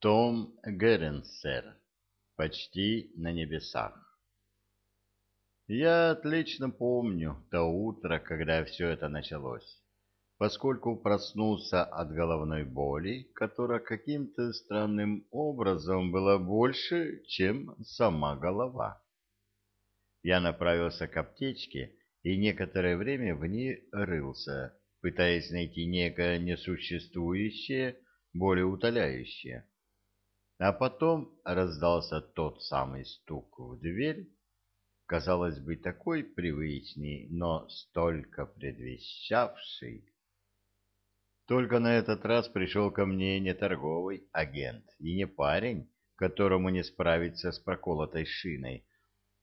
Том Геренсер. Почти на небесах. Я отлично помню то утро, когда все это началось, поскольку проснулся от головной боли, которая каким-то странным образом была больше, чем сама голова. Я направился к аптечке и некоторое время в ней рылся, пытаясь найти некое несуществующее, более утоляющее. А потом раздался тот самый стук в дверь, казалось бы, такой привычный, но столько предвещавший. Только на этот раз пришел ко мне не торговый агент и не парень, которому не справиться с проколотой шиной,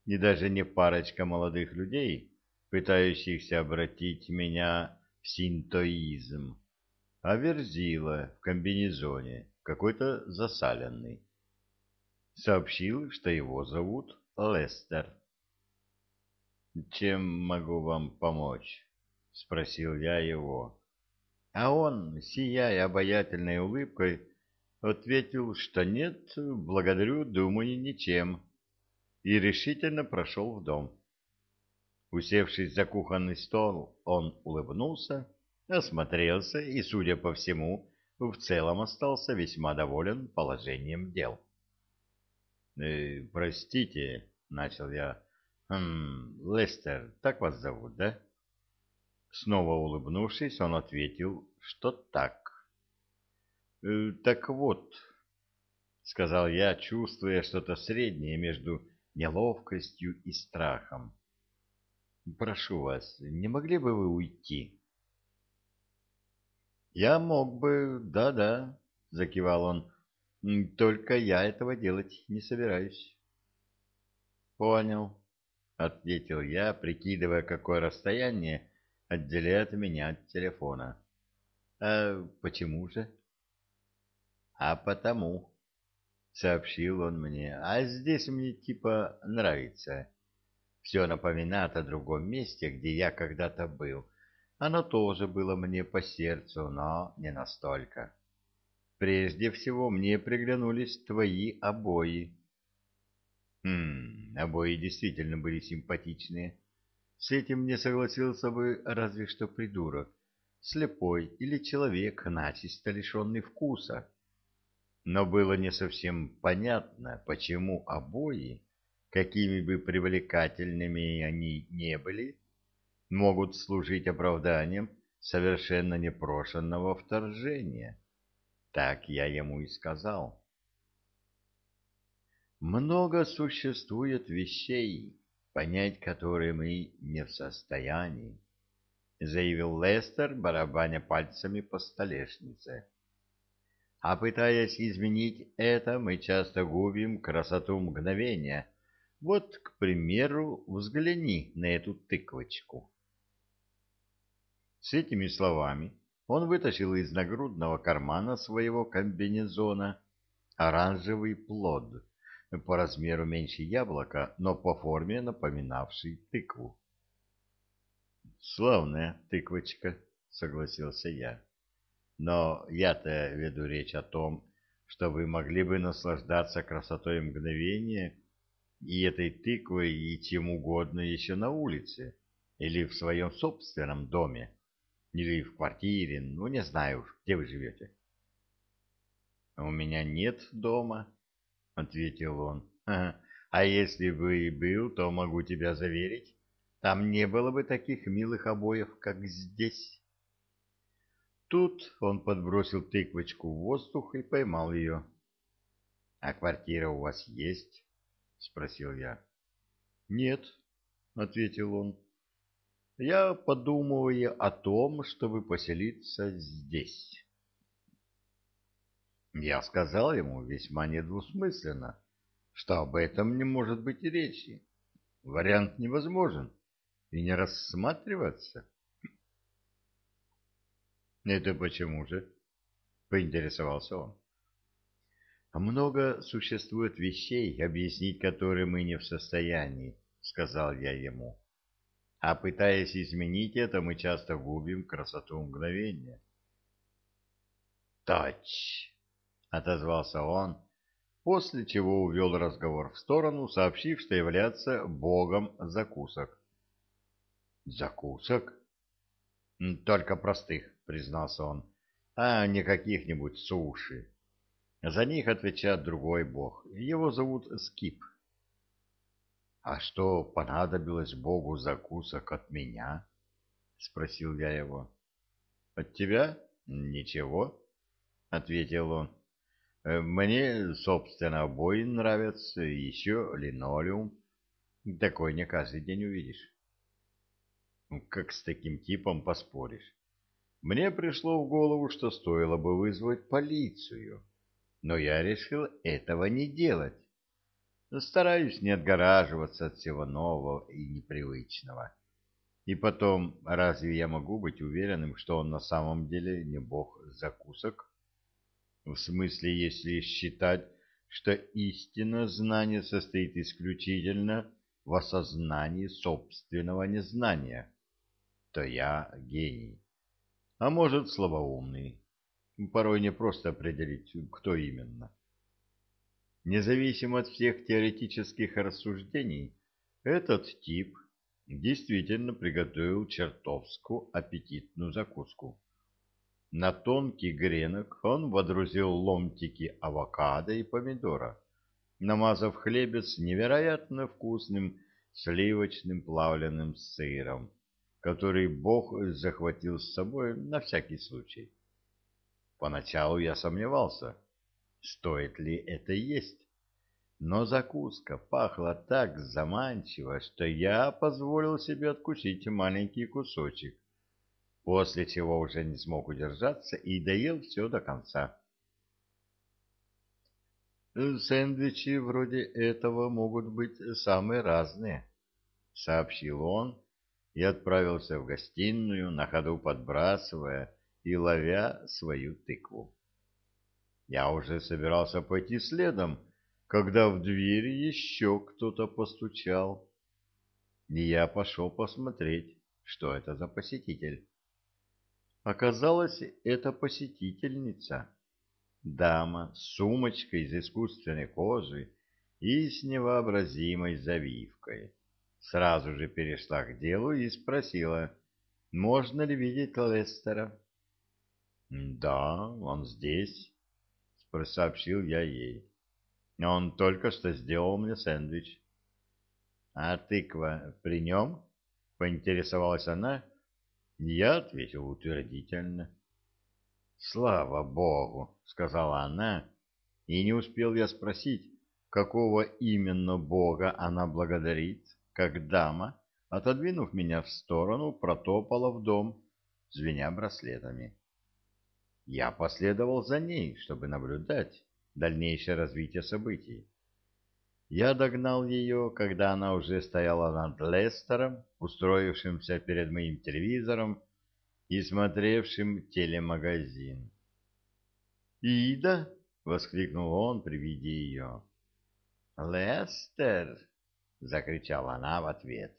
и даже не парочка молодых людей, пытающихся обратить меня в синтоизм, а верзила в комбинезоне, какой-то засаленный. Сообщил, что его зовут Лестер. «Чем могу вам помочь?» — спросил я его. А он, сияя обаятельной улыбкой, ответил, что нет, благодарю, думаю, ничем, и решительно прошел в дом. Усевшись за кухонный стол, он улыбнулся, осмотрелся и, судя по всему, в целом остался весьма доволен положением дел. «Э, «Простите», — начал я, «Хм, Лестер, так вас зовут, да?» Снова улыбнувшись, он ответил, что так. «Э, «Так вот», — сказал я, чувствуя что-то среднее между неловкостью и страхом. «Прошу вас, не могли бы вы уйти?» «Я мог бы, да-да», — закивал он, — «только я этого делать не собираюсь». «Понял», — ответил я, прикидывая, какое расстояние отделяет меня от телефона. «А почему же?» «А потому», — сообщил он мне, — «а здесь мне типа нравится. Все напоминает о другом месте, где я когда-то был» Оно тоже было мне по сердцу, но не настолько. Прежде всего мне приглянулись твои обои. Хм, обои действительно были симпатичные. С этим не согласился бы разве что придурок, слепой или человек, начисто лишенный вкуса. Но было не совсем понятно, почему обои, какими бы привлекательными они не были, могут служить оправданием совершенно непрошенного вторжения. Так я ему и сказал. Много существует вещей, понять которые мы не в состоянии, заявил Лестер, барабаня пальцами по столешнице. А пытаясь изменить это, мы часто губим красоту мгновения. Вот, к примеру, взгляни на эту тыквочку. С этими словами он вытащил из нагрудного кармана своего комбинезона оранжевый плод, по размеру меньше яблока, но по форме напоминавший тыкву. «Славная тыквочка», — согласился я. «Но я-то веду речь о том, что вы могли бы наслаждаться красотой мгновения и этой тыквой, и чем угодно еще на улице или в своем собственном доме. Или в квартире, ну, не знаю уж, где вы живете. — У меня нет дома, — ответил он. — А если бы и был, то могу тебя заверить, там не было бы таких милых обоев, как здесь. Тут он подбросил тыквочку в воздух и поймал ее. — А квартира у вас есть? — спросил я. — Нет, — ответил он я подумываю о том, чтобы поселиться здесь. Я сказал ему весьма недвусмысленно, что об этом не может быть и речи. Вариант невозможен и не рассматриваться. Это почему же? Поинтересовался он. Много существует вещей, объяснить которые мы не в состоянии, сказал я ему. А пытаясь изменить это, мы часто губим красоту мгновения. «Тач!» — отозвался он, после чего увел разговор в сторону, сообщив, что является богом закусок. «Закусок?» «Только простых», — признался он, — «а не каких-нибудь суши. За них отвечает другой бог. Его зовут Скип». «А что понадобилось богу закусок от меня?» — спросил я его. «От тебя? Ничего», — ответил он. Э, мне, собственно, обои нравятся, еще линолеум. Такой не каждый день увидишь. Ну, как с таким типом поспоришь? Мне пришло в голову, что стоило бы вызвать полицию, но я решил этого не делать. Стараюсь не отгораживаться от всего нового и непривычного. И потом, разве я могу быть уверенным, что он на самом деле не бог закусок? В смысле, если считать, что истинное знание состоит исключительно в осознании собственного незнания, то я гений. А может, слабоумный. Порой не просто определить, кто именно. Независимо от всех теоретических рассуждений, этот тип действительно приготовил чертовскую аппетитную закуску. На тонкий гренок он водрузил ломтики авокадо и помидора, намазав хлебец невероятно вкусным сливочным плавленым сыром, который Бог захватил с собой на всякий случай. Поначалу я сомневался, стоит ли это есть, но закуска пахла так заманчиво, что я позволил себе откусить маленький кусочек после чего уже не смог удержаться и доел все до конца. «Сэндвичи вроде этого могут быть самые разные», — сообщил он и отправился в гостиную, на ходу подбрасывая и ловя свою тыкву. Я уже собирался пойти следом, когда в дверь еще кто-то постучал. И я пошел посмотреть, что это за посетитель. Оказалось, это посетительница. Дама с сумочкой из искусственной кожи и с невообразимой завивкой. Сразу же перешла к делу и спросила, можно ли видеть Лестера. «Да, он здесь», — сообщил я ей. «Он только что сделал мне сэндвич». «А тыква при нем?» — поинтересовалась она, — я ответил утвердительно. «Слава Богу!» — сказала она, и не успел я спросить, какого именно Бога она благодарит, как дама, отодвинув меня в сторону, протопала в дом, звеня браслетами. Я последовал за ней, чтобы наблюдать дальнейшее развитие событий. Я догнал ее, когда она уже стояла над Лестером, устроившимся перед моим телевизором и смотревшим телемагазин. «Ида!» — воскликнул он при виде ее. «Лестер!» — закричала она в ответ.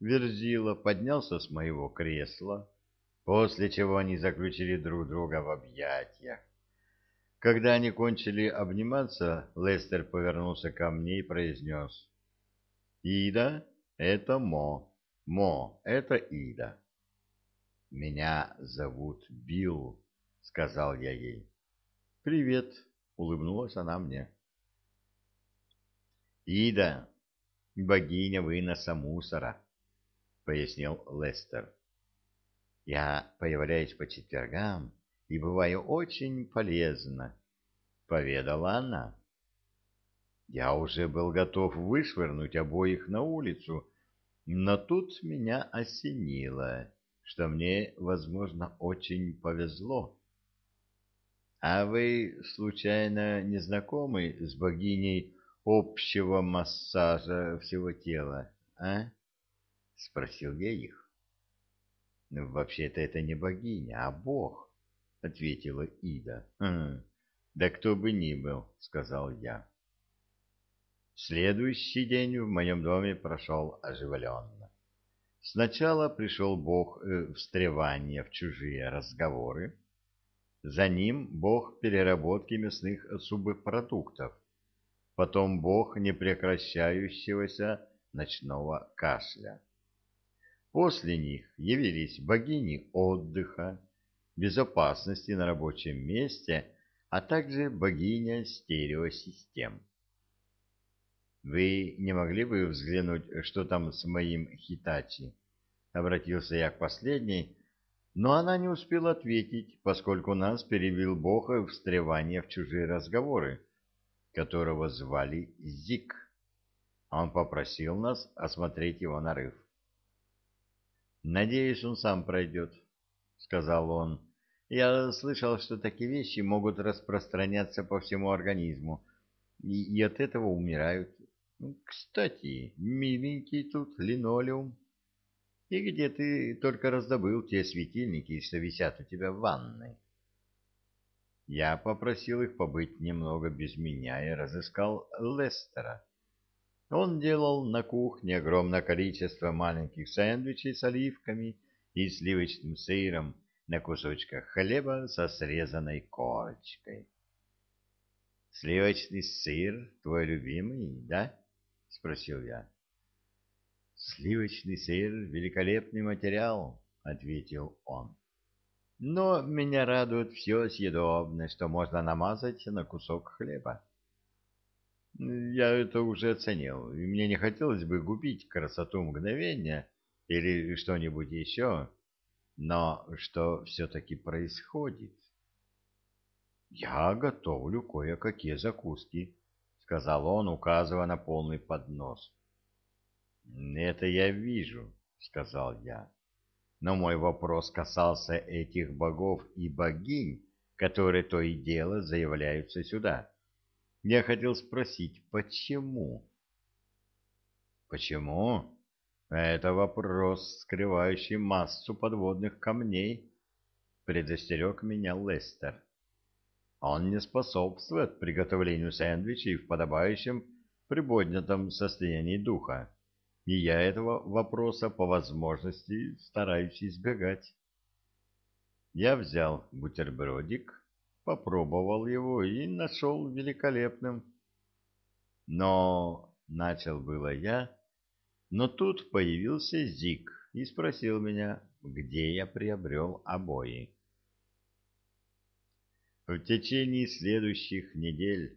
Верзила поднялся с моего кресла, после чего они заключили друг друга в объятиях. Когда они кончили обниматься, Лестер повернулся ко мне и произнес. «Ида — это Мо. Мо — это Ида». «Меня зовут Билл», — сказал я ей. «Привет», — улыбнулась она мне. «Ида — богиня выноса мусора», — пояснил Лестер. «Я появляюсь по четвергам и бываю очень полезна, — поведала она. Я уже был готов вышвырнуть обоих на улицу, но тут меня осенило, что мне, возможно, очень повезло. — А вы, случайно, не знакомы с богиней общего массажа всего тела, а? — спросил я их. — Вообще-то это не богиня, а бог. — ответила Ида. «Хм, «Да кто бы ни был», — сказал я. Следующий день в моем доме прошел оживленно. Сначала пришел бог э, встревания в чужие разговоры, за ним бог переработки мясных субпродуктов, потом бог непрекращающегося ночного кашля. После них явились богини отдыха, безопасности на рабочем месте, а также богиня стереосистем. «Вы не могли бы взглянуть, что там с моим Хитачи?» Обратился я к последней, но она не успела ответить, поскольку нас перевел Бог встревание в чужие разговоры, которого звали Зик. Он попросил нас осмотреть его нарыв. «Надеюсь, он сам пройдет», — сказал он. «Я слышал, что такие вещи могут распространяться по всему организму, и, и от этого умирают. Кстати, миленький тут линолеум. И где ты только раздобыл те светильники, что висят у тебя в ванной?» Я попросил их побыть немного без меня и разыскал Лестера. Он делал на кухне огромное количество маленьких сэндвичей с оливками и сливочным сыром на кусочках хлеба со срезанной корочкой. «Сливочный сыр твой любимый, да?» — спросил я. «Сливочный сыр — великолепный материал», — ответил он. «Но меня радует все съедобное, что можно намазать на кусок хлеба. Я это уже оценил, и мне не хотелось бы губить красоту мгновения или что-нибудь еще, но что все-таки происходит? «Я готовлю кое-какие закуски», — сказал он, указывая на полный поднос. «Это я вижу», — сказал я. Но мой вопрос касался этих богов и богинь, которые то и дело заявляются сюда. Я хотел спросить, почему? Почему? Это вопрос, скрывающий массу подводных камней, предостерег меня Лестер. Он не способствует приготовлению сэндвичей в подобающем приподнятом состоянии духа, и я этого вопроса по возможности стараюсь избегать. Я взял бутербродик, попробовал его и нашел великолепным. Но начал было я, но тут появился Зик и спросил меня, где я приобрел обои. В течение следующих недель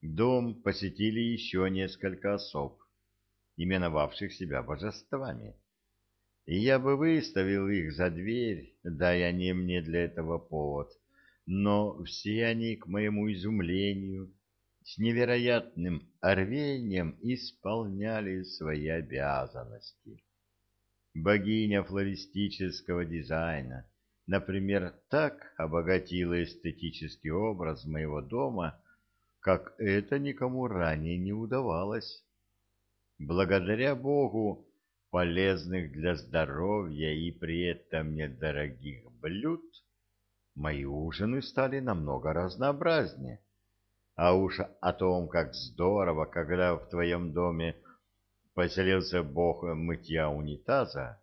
дом посетили еще несколько особ, именовавших себя божествами. И я бы выставил их за дверь, дай они мне для этого повод, но все они, к моему изумлению, с невероятным рвением исполняли свои обязанности. Богиня флористического дизайна, например, так обогатила эстетический образ моего дома, как это никому ранее не удавалось. Благодаря Богу, полезных для здоровья и при этом недорогих блюд, мои ужины стали намного разнообразнее. А уж о том, как здорово, когда в твоем доме поселился бог мытья унитаза,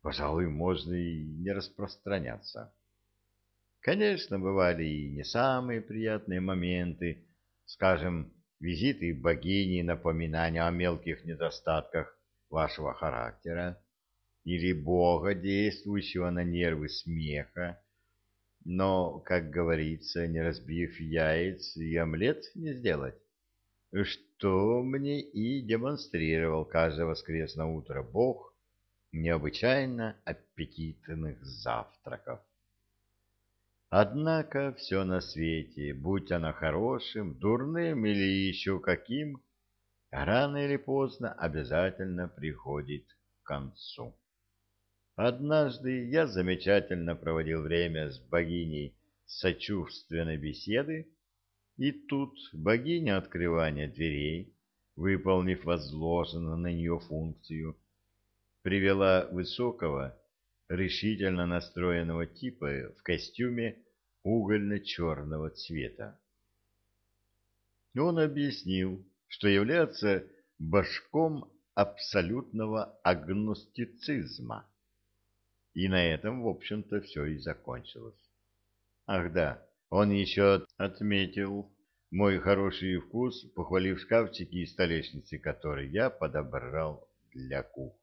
пожалуй, можно и не распространяться. Конечно, бывали и не самые приятные моменты, скажем, визиты богини, напоминания о мелких недостатках вашего характера, или бога, действующего на нервы смеха, но, как говорится, не разбив яиц, и омлет не сделать. Что мне и демонстрировал каждое воскресное утро Бог необычайно аппетитных завтраков. Однако все на свете, будь оно хорошим, дурным или еще каким, рано или поздно обязательно приходит к концу. Однажды я замечательно проводил время с богиней сочувственной беседы, и тут богиня открывания дверей, выполнив возложенную на нее функцию, привела высокого, решительно настроенного типа в костюме угольно-черного цвета. Он объяснил, что является башком абсолютного агностицизма и на этом, в общем-то, все и закончилось. Ах да, он еще отметил мой хороший вкус, похвалив шкафчики и столешницы, которые я подобрал для кухни.